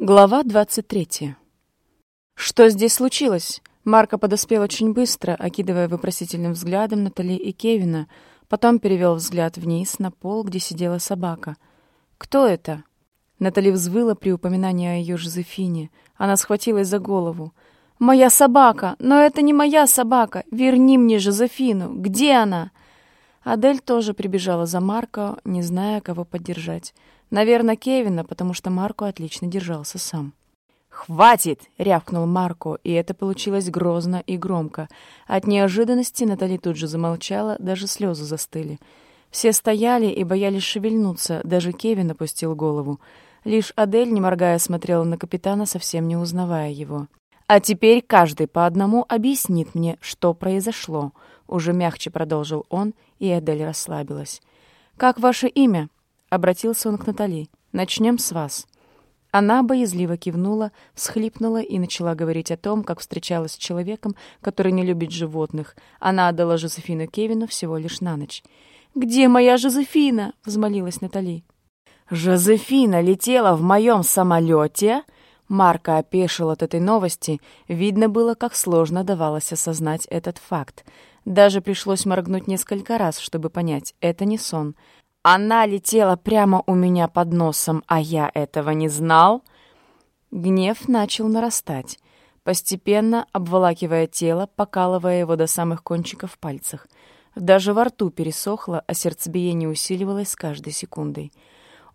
Глава 23. Что здесь случилось? Марко подоспел очень быстро, окидывая вопросительным взглядом Натали и Кевина, потом перевел взгляд вниз на пол, где сидела собака. «Кто это?» Натали взвыла при упоминании о ее Жозефине. Она схватилась за голову. «Моя собака! Но это не моя собака! Верни мне Жозефину! Где она?» Адель тоже прибежала за Марко, не зная, кого поддержать. Наверное, Кевина, потому что Марко отлично держался сам. «Хватит!» — рявкнул Марко, и это получилось грозно и громко. От неожиданности Натали тут же замолчала, даже слезы застыли. Все стояли и боялись шевельнуться, даже Кевин опустил голову. Лишь Адель, не моргая, смотрела на капитана, совсем не узнавая его. «А теперь каждый по одному объяснит мне, что произошло», — уже мягче продолжил он, и Адель расслабилась. «Как ваше имя?» — обратился он к Натали. «Начнем с вас». Она боязливо кивнула, всхлипнула и начала говорить о том, как встречалась с человеком, который не любит животных. Она отдала Жозефину Кевину всего лишь на ночь. «Где моя Жозефина?» — взмолилась Натали. «Жозефина летела в моем самолете?» Марка опешил от этой новости. Видно было, как сложно давалось осознать этот факт. Даже пришлось моргнуть несколько раз, чтобы понять, это не сон — она летела прямо у меня под носом, а я этого не знал. Гнев начал нарастать, постепенно обволакивая тело, покалывая его до самых кончиков пальцев. Даже во рту пересохло, а сердцебиение усиливалось с каждой секундой.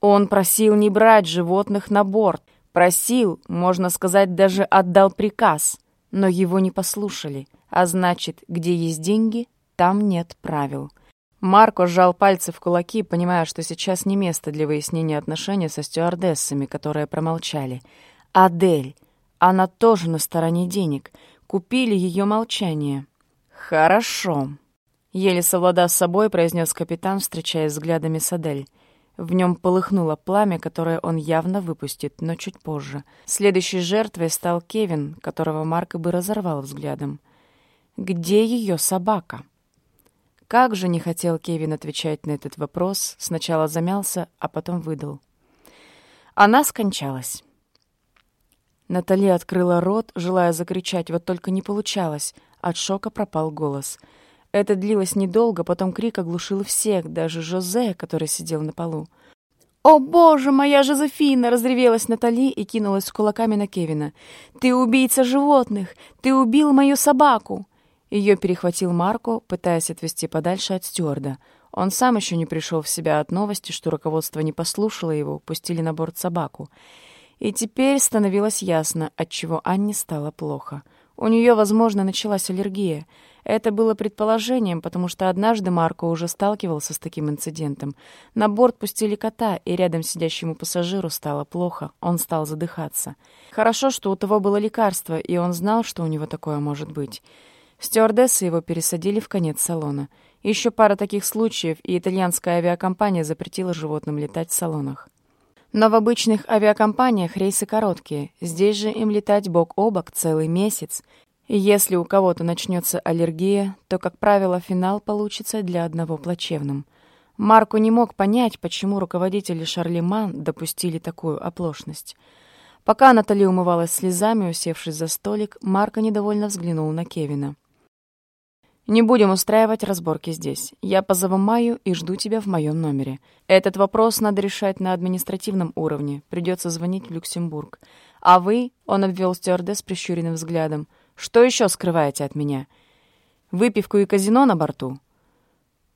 Он просил не брать животных на борт. Просил, можно сказать, даже отдал приказ. Но его не послушали. А значит, где есть деньги, там нет правил. Марко сжал пальцы в кулаки, понимая, что сейчас не место для выяснения отношений со стюардессами, которые промолчали. Адель. Она тоже на стороне денег. Купили ее молчание. «Хорошо», — еле совладав с собой, произнес капитан, встречаясь взглядами с Адель. В нем полыхнуло пламя, которое он явно выпустит, но чуть позже. Следующей жертвой стал Кевин, которого Марко бы разорвал взглядом. «Где ее собака?» Как же не хотел Кевин отвечать на этот вопрос, сначала замялся, а потом выдал. Она скончалась. Натали открыла рот, желая закричать, вот только не получалось. От шока пропал голос. Это длилось недолго, потом крик оглушил всех, даже Жозе, который сидел на полу. «О, боже, моя Жозефина!» — разревелась Натали и кинулась с кулаками на Кевина. «Ты убийца животных! Ты убил мою собаку!» Ее перехватил Марко, пытаясь отвести подальше от стюарда. Он сам еще не пришел в себя от новости, что руководство не послушало его, пустили на борт собаку. И теперь становилось ясно, отчего Анне стало плохо. У нее, возможно, началась аллергия. Это было предположением, потому что однажды Марко уже сталкивался с таким инцидентом. На борт пустили кота, и рядом сидящему пассажиру стало плохо. Он стал задыхаться. Хорошо, что у того было лекарство, и он знал, что у него такое может быть. Стюардессы его пересадили в конец салона. Еще пара таких случаев, и итальянская авиакомпания запретила животным летать в салонах. Но в обычных авиакомпаниях рейсы короткие. Здесь же им летать бок о бок целый месяц. И если у кого-то начнется аллергия, то, как правило, финал получится для одного плачевным. Марко не мог понять, почему руководители Шарлеман допустили такую оплошность. Пока Натали умывалась слезами, усевшись за столик, Марко недовольно взглянул на Кевина. Не будем устраивать разборки здесь. Я позову Майю и жду тебя в моем номере. Этот вопрос надо решать на административном уровне. Придется звонить в Люксембург. А вы, — он обвел стюардесс прищуренным взглядом, — что еще скрываете от меня? Выпивку и казино на борту?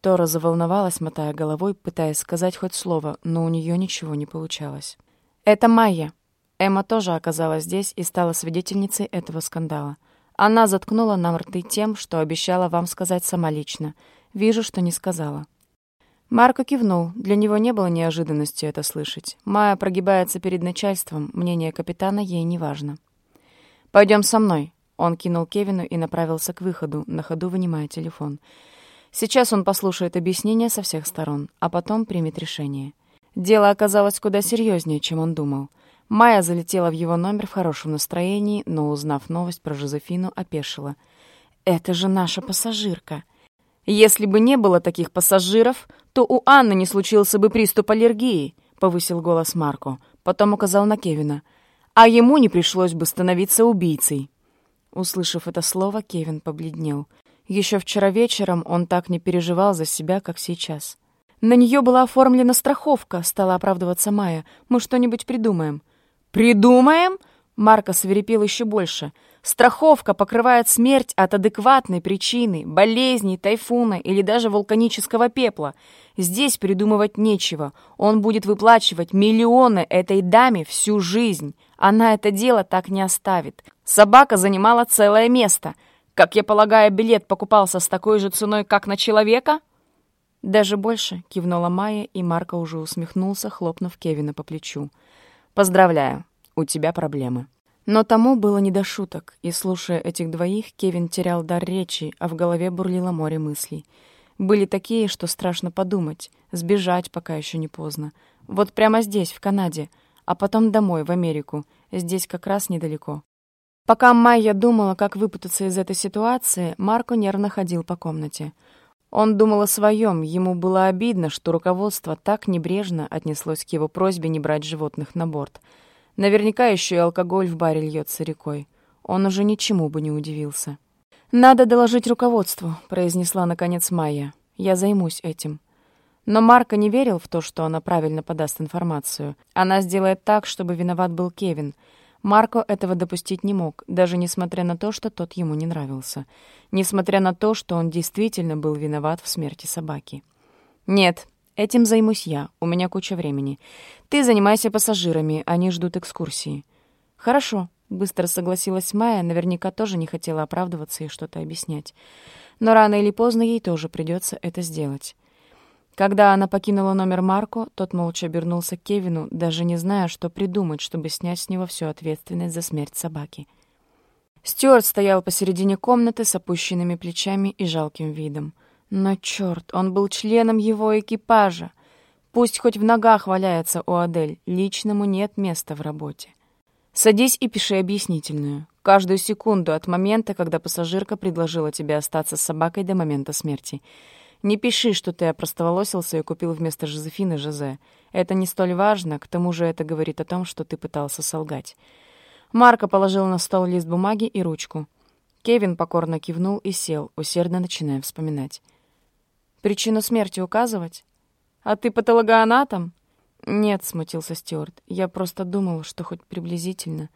Тора заволновалась, мотая головой, пытаясь сказать хоть слово, но у нее ничего не получалось. «Это Майя». Эмма тоже оказалась здесь и стала свидетельницей этого скандала. Она заткнула нам рты тем, что обещала вам сказать сама лично. Вижу, что не сказала». Марко кивнул. Для него не было неожиданностью это слышать. Майя прогибается перед начальством, мнение капитана ей не важно. «Пойдем со мной», — он кинул Кевину и направился к выходу, на ходу вынимая телефон. Сейчас он послушает объяснения со всех сторон, а потом примет решение. Дело оказалось куда серьезнее, чем он думал — Майя залетела в его номер в хорошем настроении, но, узнав новость про Жозефину, опешила. «Это же наша пассажирка!» «Если бы не было таких пассажиров, то у Анны не случился бы приступ аллергии», — повысил голос Марко. Потом указал на Кевина. а ему не пришлось бы становиться убийцей. Услышав это слово, Кевин побледнел. Еще вчера вечером он так не переживал за себя, как сейчас. На нее была оформлена страховка, стала оправдываться Майя. Мы что-нибудь придумаем. «Придумаем?» Марко свирепел еще больше. Страховка покрывает смерть от адекватной причины, болезни, тайфуна или даже вулканического пепла. Здесь придумывать нечего. Он будет выплачивать миллионы этой даме всю жизнь. Она это дело так не оставит. Собака занимала целое место. Как я полагаю, билет покупался с такой же ценой, как на человека? Даже больше, кивнула Майя, и Марко уже усмехнулся, хлопнув Кевина по плечу. Поздравляю, у тебя проблемы. Но тому было не до шуток, и, слушая этих двоих, Кевин терял дар речи, а в голове бурлило море мыслей. Были такие, что страшно подумать, сбежать, пока еще не поздно. Вот прямо здесь, в Канаде, а потом домой, в Америку. Здесь как раз недалеко. Пока Майя думала, как выпутаться из этой ситуации, Марко нервно ходил по комнате. Он думал о своем, ему было обидно, что руководство так небрежно отнеслось к его просьбе не брать животных на борт — Наверняка еще и алкоголь в баре льется рекой. Он уже ничему бы не удивился. «Надо доложить руководству», — произнесла наконец Майя. «Я займусь этим». Но Марка не верил в то, что она правильно подаст информацию. Она сделает так, чтобы виноват был Кевин. Марко этого допустить не мог, даже несмотря на то, что тот ему не нравился. Несмотря на то, что он действительно был виноват в смерти собаки. «Нет, Этим займусь я, у меня куча времени. Ты занимайся пассажирами, они ждут экскурсии. Хорошо, быстро согласилась Майя, наверняка тоже не хотела оправдываться и что-то объяснять. Но рано или поздно ей тоже придется это сделать. Когда она покинула номер Марко, тот молча обернулся к Кевину, даже не зная, что придумать, чтобы снять с него всю ответственность за смерть собаки. Стюарт стоял посередине комнаты с опущенными плечами и жалким видом. Но черт, он был членом его экипажа. Пусть хоть в ногах валяется у Адель, личному нет места в работе. Садись и пиши объяснительную. Каждую секунду от момента, когда пассажирка предложила тебе остаться с собакой до момента смерти. Не пиши, что ты опростоволосился и купил вместо Жозефины Жозе. Это не столь важно, к тому же это говорит о том, что ты пытался солгать. Марко положил на стол лист бумаги и ручку. Кевин покорно кивнул и сел, усердно начиная вспоминать. Причину смерти указывать? А ты патологоанатом? Нет, смутился Стюарт. Я просто думал, что хоть приблизительно.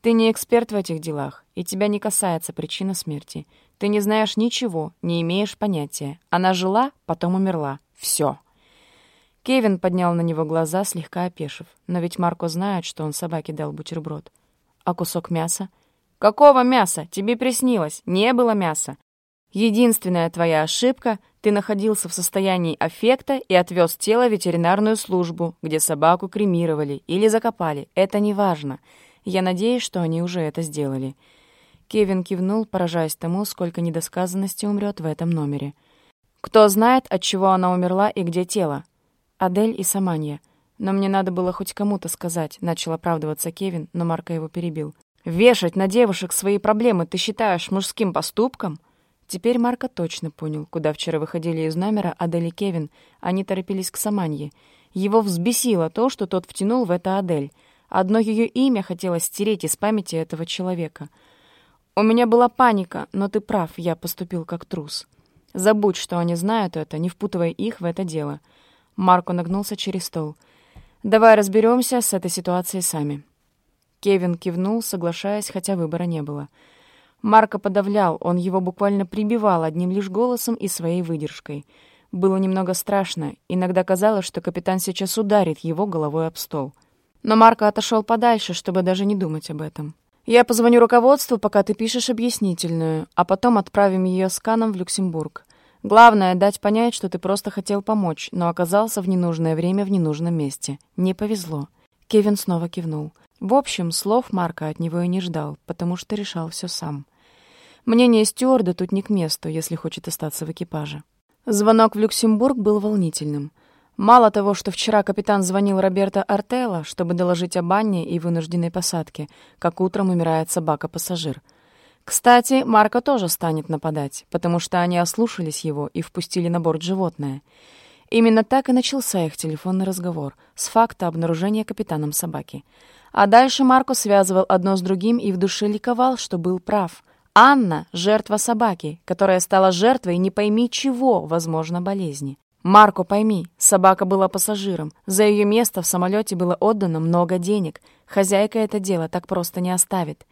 Ты не эксперт в этих делах, и тебя не касается причина смерти. Ты не знаешь ничего, не имеешь понятия. Она жила, потом умерла. Все. Кевин поднял на него глаза, слегка опешив. Но ведь Марко знает, что он собаке дал бутерброд. А кусок мяса? Какого мяса? Тебе приснилось. Не было мяса. Единственная твоя ошибка — ты находился в состоянии аффекта и отвез тело в ветеринарную службу, где собаку кремировали или закопали. Это не важно. Я надеюсь, что они уже это сделали». Кевин кивнул, поражаясь тому, сколько недосказанности умрет в этом номере. «Кто знает, от чего она умерла и где тело?» «Адель и Саманья. Но мне надо было хоть кому-то сказать», — начал оправдываться Кевин, но Марко его перебил. «Вешать на девушек свои проблемы ты считаешь мужским поступком?» Теперь Марко точно понял, куда вчера выходили из номера Адель и Кевин. Они торопились к Саманье. Его взбесило то, что тот втянул в это Адель. Одно ее имя хотелось стереть из памяти этого человека. «У меня была паника, но ты прав, я поступил как трус. Забудь, что они знают это, не впутывай их в это дело». Марко нагнулся через стол. «Давай разберемся с этой ситуацией сами». Кевин кивнул, соглашаясь, хотя выбора не было. Марка подавлял, он его буквально прибивал одним лишь голосом и своей выдержкой. Было немного страшно, иногда казалось, что капитан сейчас ударит его головой об стол. Но Марко отошел подальше, чтобы даже не думать об этом. «Я позвоню руководству, пока ты пишешь объяснительную, а потом отправим ее сканом в Люксембург. Главное — дать понять, что ты просто хотел помочь, но оказался в ненужное время в ненужном месте. Не повезло». Кевин снова кивнул. В общем, слов Марка от него и не ждал, потому что решал все сам. Мнение стюарда тут не к месту, если хочет остаться в экипаже. Звонок в Люксембург был волнительным. Мало того, что вчера капитан звонил Роберто Артелло, чтобы доложить о банне и вынужденной посадке, как утром умирает собака-пассажир. Кстати, Марко тоже станет нападать, потому что они ослушались его и впустили на борт животное. Именно так и начался их телефонный разговор с факта обнаружения капитаном собаки. А дальше Марко связывал одно с другим и в душе ликовал, что был прав. Анна — жертва собаки, которая стала жертвой не пойми чего, возможно, болезни. «Марко, пойми, собака была пассажиром. За ее место в самолете было отдано много денег. Хозяйка это дело так просто не оставит.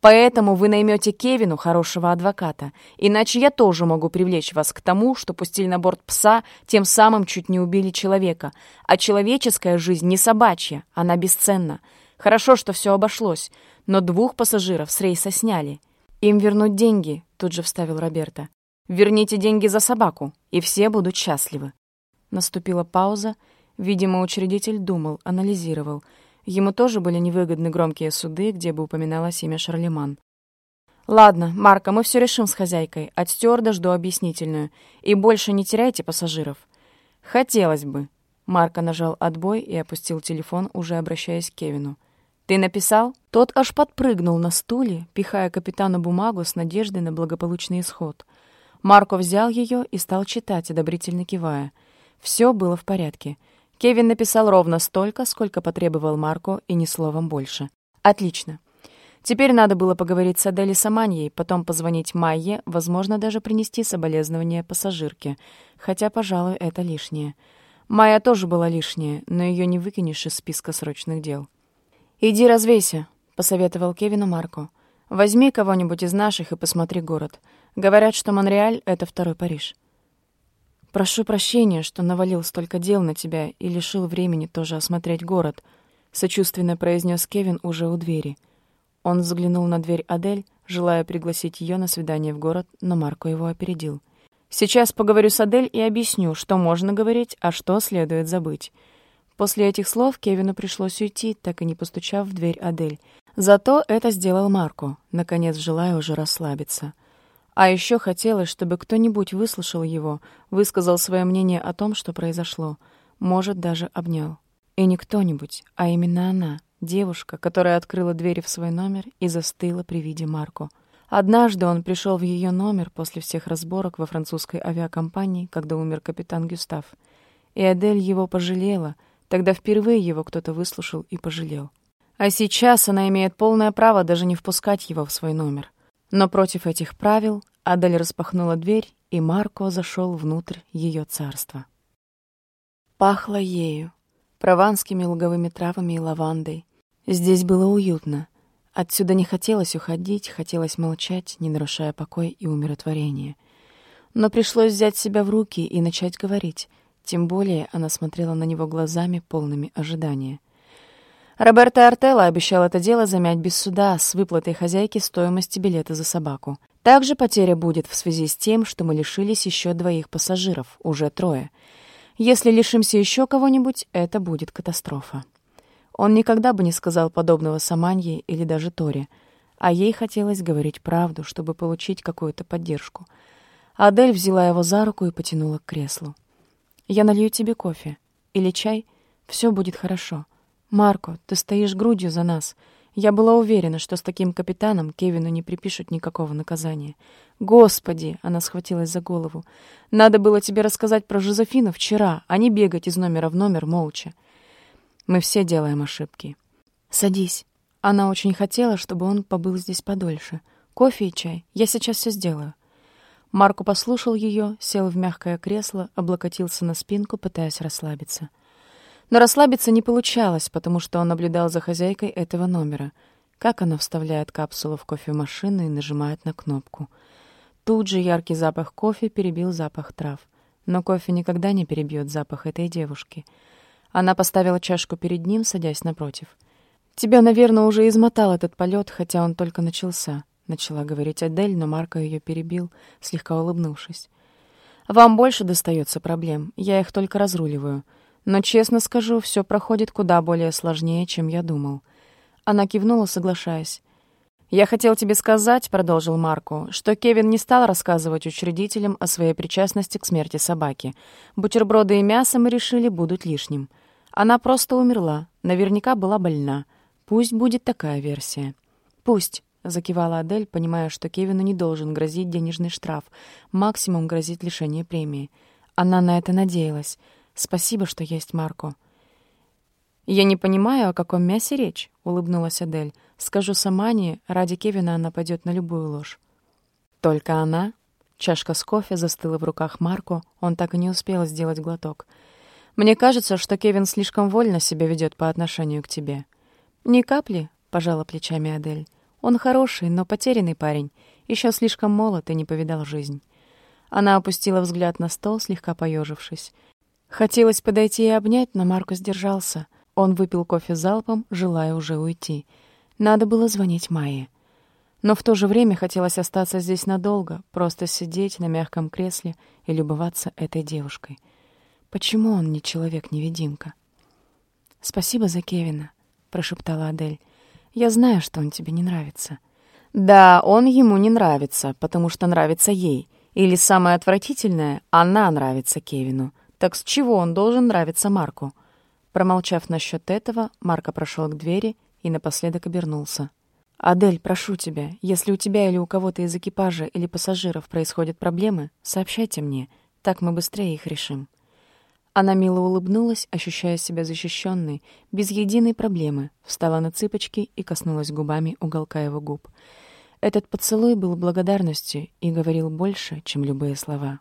Поэтому вы наймете Кевину хорошего адвоката. Иначе я тоже могу привлечь вас к тому, что пустили на борт пса, тем самым чуть не убили человека. А человеческая жизнь не собачья, она бесценна. Хорошо, что все обошлось, но двух пассажиров с рейса сняли. Им вернуть деньги, тут же вставил Роберта. Верните деньги за собаку, и все будут счастливы. Наступила пауза. Видимо, учредитель думал, анализировал. Ему тоже были невыгодны громкие суды, где бы упоминалось имя Шарлеман. «Ладно, Марка, мы все решим с хозяйкой. От стюарда жду объяснительную. И больше не теряйте пассажиров». «Хотелось бы». Марка нажал отбой и опустил телефон, уже обращаясь к Кевину. «Ты написал?» Тот аж подпрыгнул на стуле, пихая капитану бумагу с надеждой на благополучный исход — Марко взял ее и стал читать, одобрительно кивая. Все было в порядке. Кевин написал ровно столько, сколько потребовал Марко, и ни словом больше. Отлично. Теперь надо было поговорить с Адели Саманьей, потом позвонить Майе, возможно, даже принести соболезнования пассажирке. Хотя, пожалуй, это лишнее. Майя тоже была лишняя, но ее не выкинешь из списка срочных дел. «Иди развейся», — посоветовал Кевину Марко. «Возьми кого-нибудь из наших и посмотри город. Говорят, что Монреаль — это второй Париж. Прошу прощения, что навалил столько дел на тебя и лишил времени тоже осмотреть город, сочувственно произнес Кевин уже у двери. Он взглянул на дверь Адель, желая пригласить ее на свидание в город, но Марко его опередил. Сейчас поговорю с Адель и объясню, что можно говорить, а что следует забыть. После этих слов Кевину пришлось уйти, так и не постучав в дверь Адель. Зато это сделал Марко, наконец желая уже расслабиться. А еще хотелось, чтобы кто-нибудь выслушал его, высказал свое мнение о том, что произошло, может, даже обнял. И не кто-нибудь, а именно она, девушка, которая открыла двери в свой номер и застыла при виде Марко. Однажды он пришел в ее номер после всех разборок во французской авиакомпании, когда умер капитан Гюстав. И Адель его пожалела, тогда впервые его кто-то выслушал и пожалел. А сейчас она имеет полное право даже не впускать его в свой номер. Но против этих правил Адель распахнула дверь, и Марко зашел внутрь ее царства. Пахло ею, прованскими луговыми травами и лавандой. Здесь было уютно. Отсюда не хотелось уходить, хотелось молчать, не нарушая покой и умиротворение. Но пришлось взять себя в руки и начать говорить, тем более она смотрела на него глазами, полными ожидания. Роберто Артелло обещал это дело замять без суда с выплатой хозяйки стоимости билета за собаку. Также потеря будет в связи с тем, что мы лишились еще двоих пассажиров, уже трое. Если лишимся еще кого-нибудь, это будет катастрофа. Он никогда бы не сказал подобного Саманье или даже Торе, а ей хотелось говорить правду, чтобы получить какую-то поддержку. Адель взяла его за руку и потянула к креслу. «Я налью тебе кофе. Или чай. Все будет хорошо». «Марко, ты стоишь грудью за нас. Я была уверена, что с таким капитаном Кевину не припишут никакого наказания. Господи!» — она схватилась за голову. «Надо было тебе рассказать про Жозефину вчера, а не бегать из номера в номер молча. Мы все делаем ошибки. Садись. Она очень хотела, чтобы он побыл здесь подольше. Кофе и чай. Я сейчас все сделаю». Марко послушал ее, сел в мягкое кресло, облокотился на спинку, пытаясь расслабиться. Но расслабиться не получалось, потому что он наблюдал за хозяйкой этого номера, как она вставляет капсулу в кофемашину и нажимает на кнопку. Тут же яркий запах кофе перебил запах трав. Но кофе никогда не перебьет запах этой девушки. Она поставила чашку перед ним, садясь напротив. «Тебя, наверное, уже измотал этот полет, хотя он только начался», — начала говорить Адель, но Марко ее перебил, слегка улыбнувшись. «Вам больше достается проблем, я их только разруливаю». Но, честно скажу, все проходит куда более сложнее, чем я думал. Она кивнула, соглашаясь. «Я хотел тебе сказать», — продолжил Марко, «что Кевин не стал рассказывать учредителям о своей причастности к смерти собаки. Бутерброды и мясо, мы решили, будут лишним. Она просто умерла, наверняка была больна. Пусть будет такая версия». «Пусть», — закивала Адель, понимая, что Кевину не должен грозить денежный штраф. Максимум грозит лишение премии. Она на это надеялась. Спасибо, что есть Марко». «Я не понимаю, о каком мясе речь», — улыбнулась Адель. «Скажу Самане, ради Кевина она пойдет на любую ложь». «Только она?» Чашка с кофе застыла в руках Марко, он так и не успел сделать глоток. «Мне кажется, что Кевин слишком вольно себя ведет по отношению к тебе». «Ни капли», — пожала плечами Адель. «Он хороший, но потерянный парень. Еще слишком молод и не повидал жизнь». Она опустила взгляд на стол, слегка поежившись. Хотелось подойти и обнять, но Марко сдержался. Он выпил кофе залпом, желая уже уйти. Надо было звонить Майе. Но в то же время хотелось остаться здесь надолго, просто сидеть на мягком кресле и любоваться этой девушкой. Почему он не человек-невидимка? «Спасибо за Кевина», — прошептала Адель. «Я знаю, что он тебе не нравится». «Да, он ему не нравится, потому что нравится ей. Или самое отвратительное, она нравится Кевину. Так с чего он должен нравиться Марку?» Промолчав насчет этого, Марко прошел к двери и напоследок обернулся. «Адель, прошу тебя, если у тебя или у кого-то из экипажа или пассажиров происходят проблемы, сообщайте мне, так мы быстрее их решим». Она мило улыбнулась, ощущая себя защищенной, без единой проблемы, встала на цыпочки и коснулась губами уголка его губ. Этот поцелуй был благодарностью и говорил больше, чем любые слова.